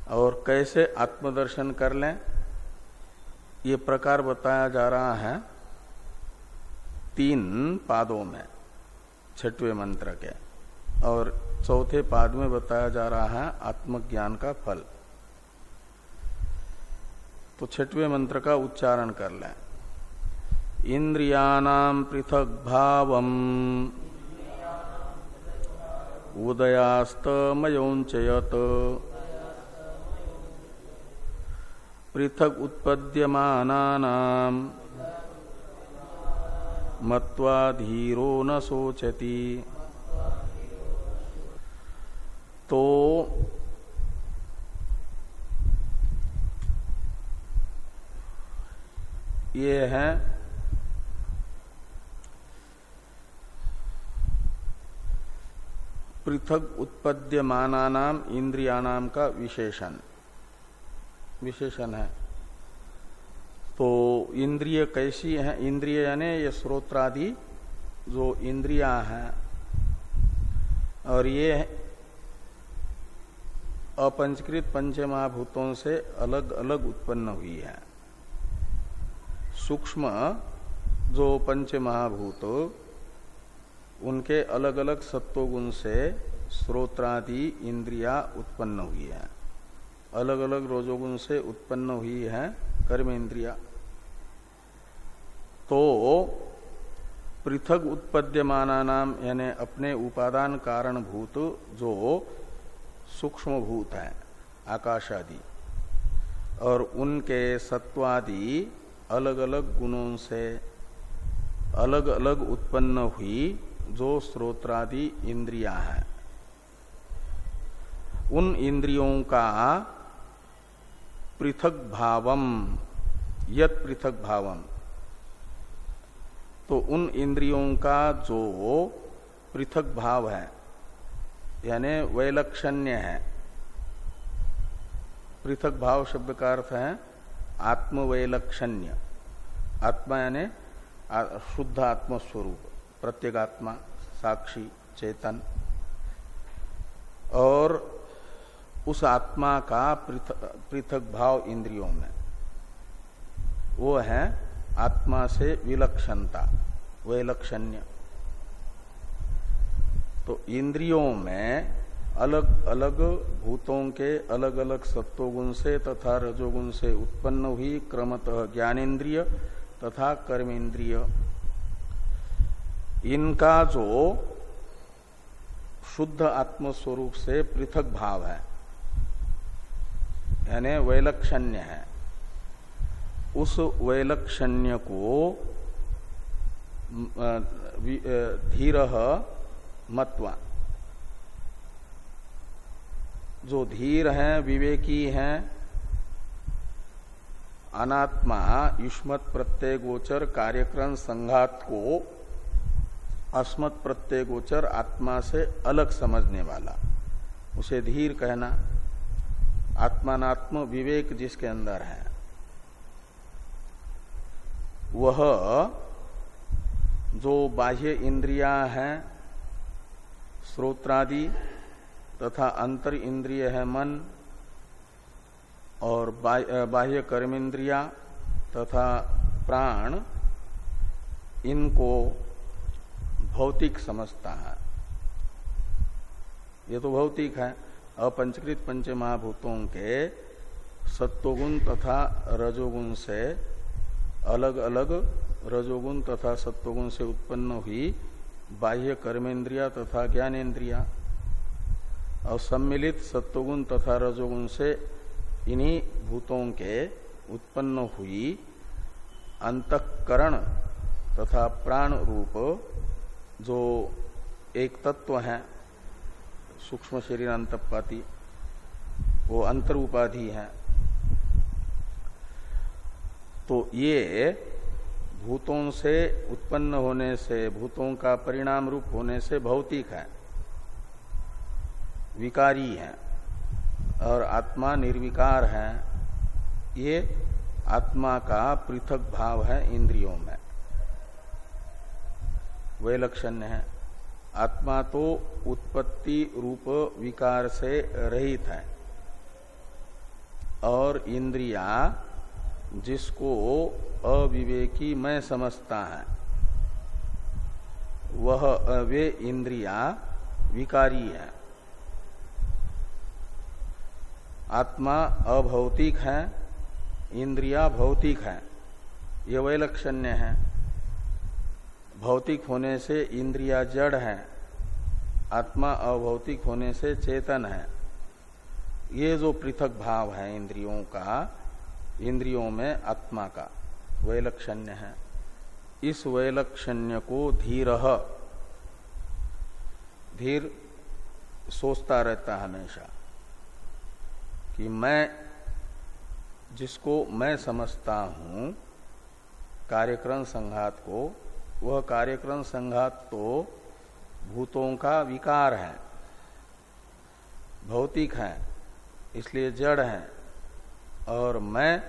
और कैसे आत्मदर्शन कर लें, ये प्रकार बताया जा रहा है तीन पादों में, छठवें मंत्र के। और चौथे पाद में बताया जा रहा है आत्मज्ञान का फल। तो छठवें मंत्र का उच्चारण कर लें। इंद्रियाणाम पृथक भाव उदयास्तमयोचयत पृथक उत्पद्यमानानाम। मत्वा धीरो न सोचती तो ये है पृथक उत्पद्यमाना नाम इंद्रियानाम का विशेषण। विशेषण है। तो इंद्रिय कैसी है? इंद्रिय यानी ये स्रोत्रादि जो इंद्रिया हैं और ये अपंचकृत पंच महाभूतों से अलग अलग उत्पन्न हुई है। सूक्ष्म जो पंच महाभूत उनके अलग अलग सत्वगुण से स्रोत्रादि इंद्रिया उत्पन्न हुई है। अलग अलग रोजोगुण से उत्पन्न हुई है कर्म इंद्रिया तो पृथक उत्पद्यमाना नाम यानी अपने उपादान कारण भूत जो सूक्ष्म भूत है आकाश आदि और उनके सत्वादि अलग अलग गुणों से अलग अलग उत्पन्न हुई जो स्रोत्रादि इंद्रिया है। उन इंद्रियों का पृथक भावम, यत पृथक भावम। तो उन इंद्रियों का जो पृथक भाव है यानी वैलक्षण्य है। पृथक भाव शब्द का अर्थ है आत्मवैलक्षण्य। आत्मा यानी शुद्ध आत्मस्वरूप प्रत्येगात्मा साक्षी, चेतन। और उस आत्मा का पृथक भाव इंद्रियों में। वो है आत्मा से विलक्षणता, वैलक्षण्य। इंद्रियों में अलग अलग भूतों के अलग अलग सत्वगुण से तथा रजोगुण से उत्पन्न हुई क्रमतः ज्ञानेन्द्रिय तथा कर्मेंद्रिय इनका जो शुद्ध आत्मस्वरूप से पृथक भाव है, यानी वैलक्षण्य है, उस वैलक्षण्य को धीर मत्वा जो धीर हैं, विवेकी हैं, अनात्मा, युष्मत प्रत्यय गोचर, कार्यक्रम संघात को अस्मत् प्रत्यय गोचर, आत्मा से अलग समझने वाला। उसे धीर कहना। आत्मात्म विवेक जिसके अंदर है। वह जो बाह्य इंद्रिया हैं श्रोत्रादि तथा अंतर इंद्रिय है मन और बाह्य कर्मेंद्रिया तथा प्राण, इनको भौतिक समझता है। ये तो भौतिक है। अपंचकृत पंच महाभूतों के सत्वगुण तथा रजोगुण से अलग अलग रजोगुण तथा सत्वगुण से उत्पन्न हुई बाह्य कर्मेंद्रिया तथा ज्ञानेन्द्रिया और सम्मिलित सत्वगुण तथा रजोगुण से इन्हीं भूतों के उत्पन्न हुई अंतकरण तथा प्राण रूप जो एक तत्व है, सूक्ष्म शरीर अंतपाती, वो अंतर उपाधि है। तो ये भूतों से उत्पन्न होने से, भूतों का परिणाम रूप होने से भौतिक है। विकारी है और आत्मा निर्विकार है। ये आत्मा का पृथक भाव है इंद्रियों में। वे लक्षण है। आत्मा तो उत्पत्ति रूप विकार से रहित है और इंद्रिया जिसको अविवेकी मैं समझता है, वह वे इंद्रिया विकारी है। आत्मा अभौतिक है, इंद्रिया भौतिक है, ये वैलक्षण्य है। भौतिक होने से इंद्रिया जड़ है, आत्मा अभौतिक होने से चेतन है। ये जो पृथक भाव है इंद्रियों का इंद्रियों में आत्मा का, वैलक्षण्य है। इस वैलक्षण्य को धीर धीर सोचता रहता है हमेशा कि मैं, जिसको मैं समझता हूँ, कार्यक्रम संघात को, वह कार्यक्रम संघात तो भूतों का विकार है, भौतिक है, इसलिए जड़ है। और मैं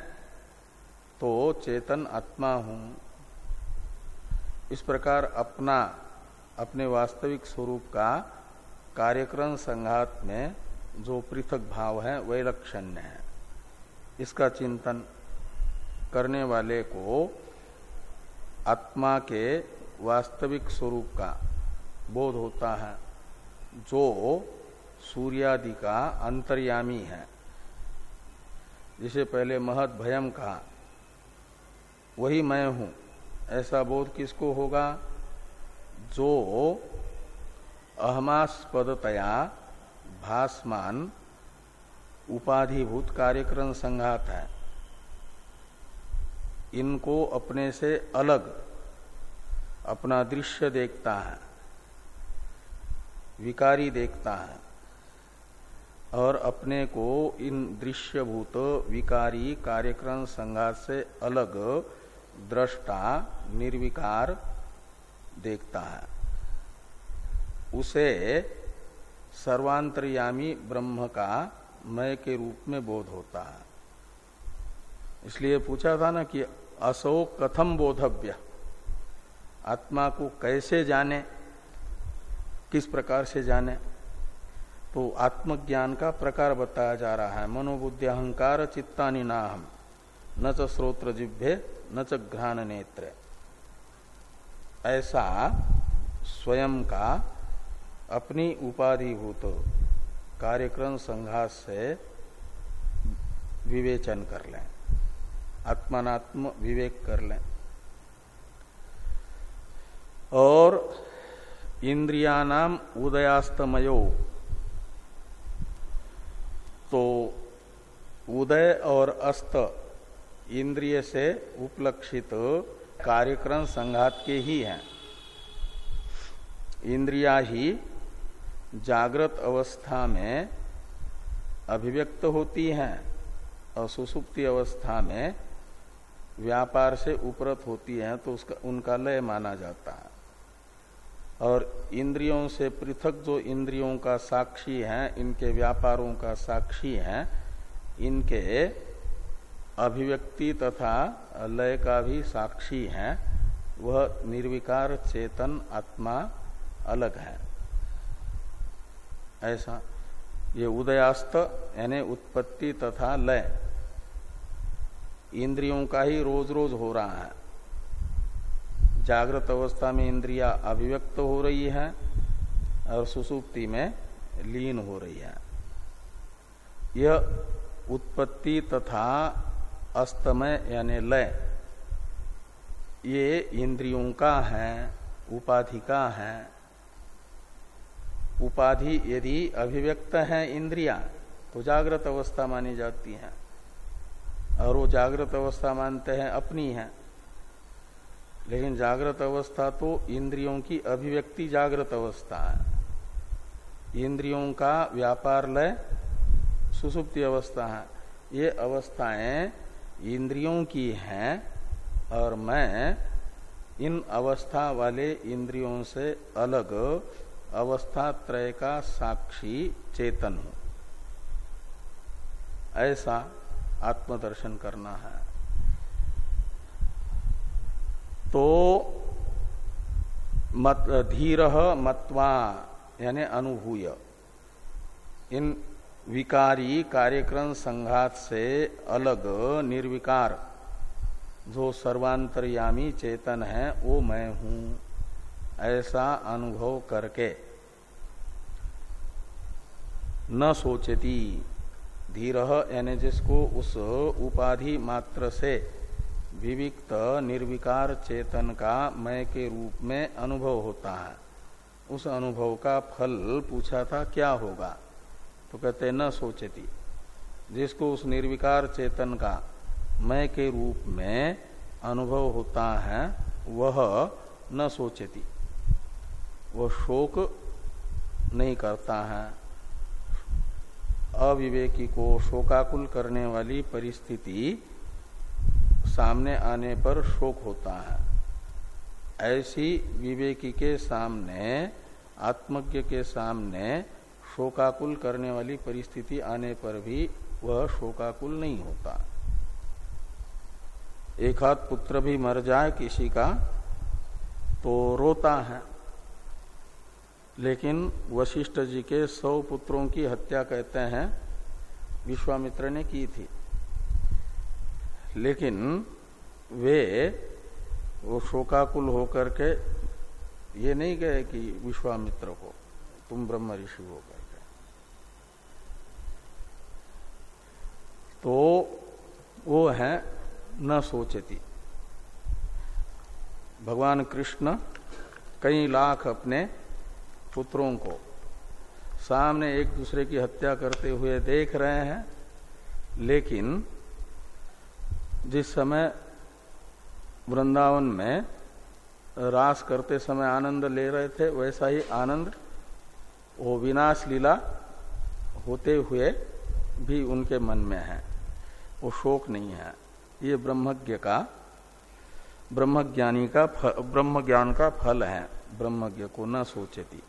तो चेतन आत्मा हूँ। इस प्रकार अपना, अपने वास्तविक स्वरूप का कार्यक्रम संघात में जो पृथक भाव है वैलक्षण्य है। इसका चिंतन करने वाले को आत्मा के वास्तविक स्वरूप का बोध होता है, जो सूर्यादि का अंतर्यामी है। जिसे पहले महत भयम कहा, वही मैं हूँ। ऐसा बोध किसको होगा? जो अहमास्पदतया भासमान उपाधिभूत कार्यक्रम संघात है। इनको अपने से अलग अपना दृश्य देखता है, विकारी देखता है। और अपने को इन दृश्यभूत विकारी कार्यक्रम संघात से अलग दृष्टा निर्विकार देखता है। उसे सर्वांतरयामी ब्रह्म का मय के रूप में बोध होता है। इसलिए पूछा था ना कि असो कथम बोधव्य, आत्मा को कैसे जाने, किस प्रकार से जाने? तो आत्मज्ञान का प्रकार बताया जा रहा है। मनोबुद्धि अहंकार चित्तानी नाहम। न च श्रोत्र जिभ्य न च घ्राण नेत्र। ऐसा स्वयं का अपनी उपाधिभूत कार्यक्रम संघात से विवेचन कर लें। आत्मात्म विवेक कर लें। और इंद्रियानाम उदयास्तमयो तो उदय और अस्त इंद्रिय से उपलक्षित कार्यक्रम संघात के ही हैं। इंद्रिया ही जागृत अवस्था में अभिव्यक्त होती हैं और सुसुप्ति अवस्था में व्यापार से उपरत होती हैं तो उसका, उनका लय माना जाता है। और इंद्रियों से पृथक जो इंद्रियों का साक्षी है, इनके व्यापारों का साक्षी है, इनके अभिव्यक्ति तथा लय का भी साक्षी है, वह निर्विकार चेतन आत्मा अलग है। ऐसा, ये उदयास्त, यानी उत्पत्ति तथा लय, इंद्रियों का ही रोज रोज हो रहा है। जागृत अवस्था में इंद्रिया अभिव्यक्त हो रही है और सुसुप्ति में लीन हो रही है। यह उत्पत्ति तथा अस्तमय यानी लय, ये इंद्रियों का है, उपाधि का है। उपाधि यदि अभिव्यक्त है इंद्रिया तो जागृत अवस्था मानी जाती है। और वो जागृत अवस्था मानते हैं अपनी है। लेकिन जागृत अवस्था तो इंद्रियों की अभिव्यक्ति जागृत अवस्था है। इंद्रियों का व्यापार लय सुसुप्ति अवस्था है। ये अवस्थाएँ इंद्रियों की हैं और मैं इन अवस्था वाले इंद्रियों से अलग अवस्था त्रय का साक्षी चेतन हूँ। ऐसा आत्मदर्शन करना है। तो मत, धीर मत्वा, यानी अनुभूय। इन विकारी कार्यक्रम संघात से अलग, निर्विकार, जो सर्वांतरयामी चेतन है, वो मैं हूँ, ऐसा अनुभव करके। न सोचती, धीर यानी जिसको उस उपाधि मात्र से विविक्त निर्विकार चेतन का मय के रूप में अनुभव होता है। उस अनुभव का फल पूछा था, क्या होगा? तो कहते, न सोचती। जिसको उस निर्विकार चेतन का मय के रूप में अनुभव होता है, वह न सोचती। वह शोक नहीं करता है। अविवेकी को शोकाकुल करने वाली परिस्थिति सामने आने पर शोक होता है। ऐसी विवेकी के सामने, आत्मज्ञ के सामने शोकाकुल करने वाली परिस्थिति आने पर भी वह शोकाकुल नहीं होता। एक हाथ पुत्र भी मर जाए किसी का तो रोता है। लेकिन वशिष्ठ जी के सौ पुत्रों की हत्या कहते हैं, विश्वामित्र ने की थी। लेकिन वे वो शोकाकुल होकर के ये नहीं गए कि विश्वामित्र को तुम ब्रह्म ऋषि होकर के तो वो है, न सोचती। भगवान कृष्ण कई लाख अपने पुत्रों को सामने एक दूसरे की हत्या करते हुए देख रहे हैं, लेकिन जिस समय वृंदावन में रास करते समय आनंद ले रहे थे, वैसा ही आनंद वो विनाश लीला होते हुए भी उनके मन में है। वो शोक नहीं है। ये ब्रह्मज्ञ का, ब्रह्मज्ञानी का ब्रह्म ज्ञान का फल है। ब्रह्मज्ञ को न सोचती।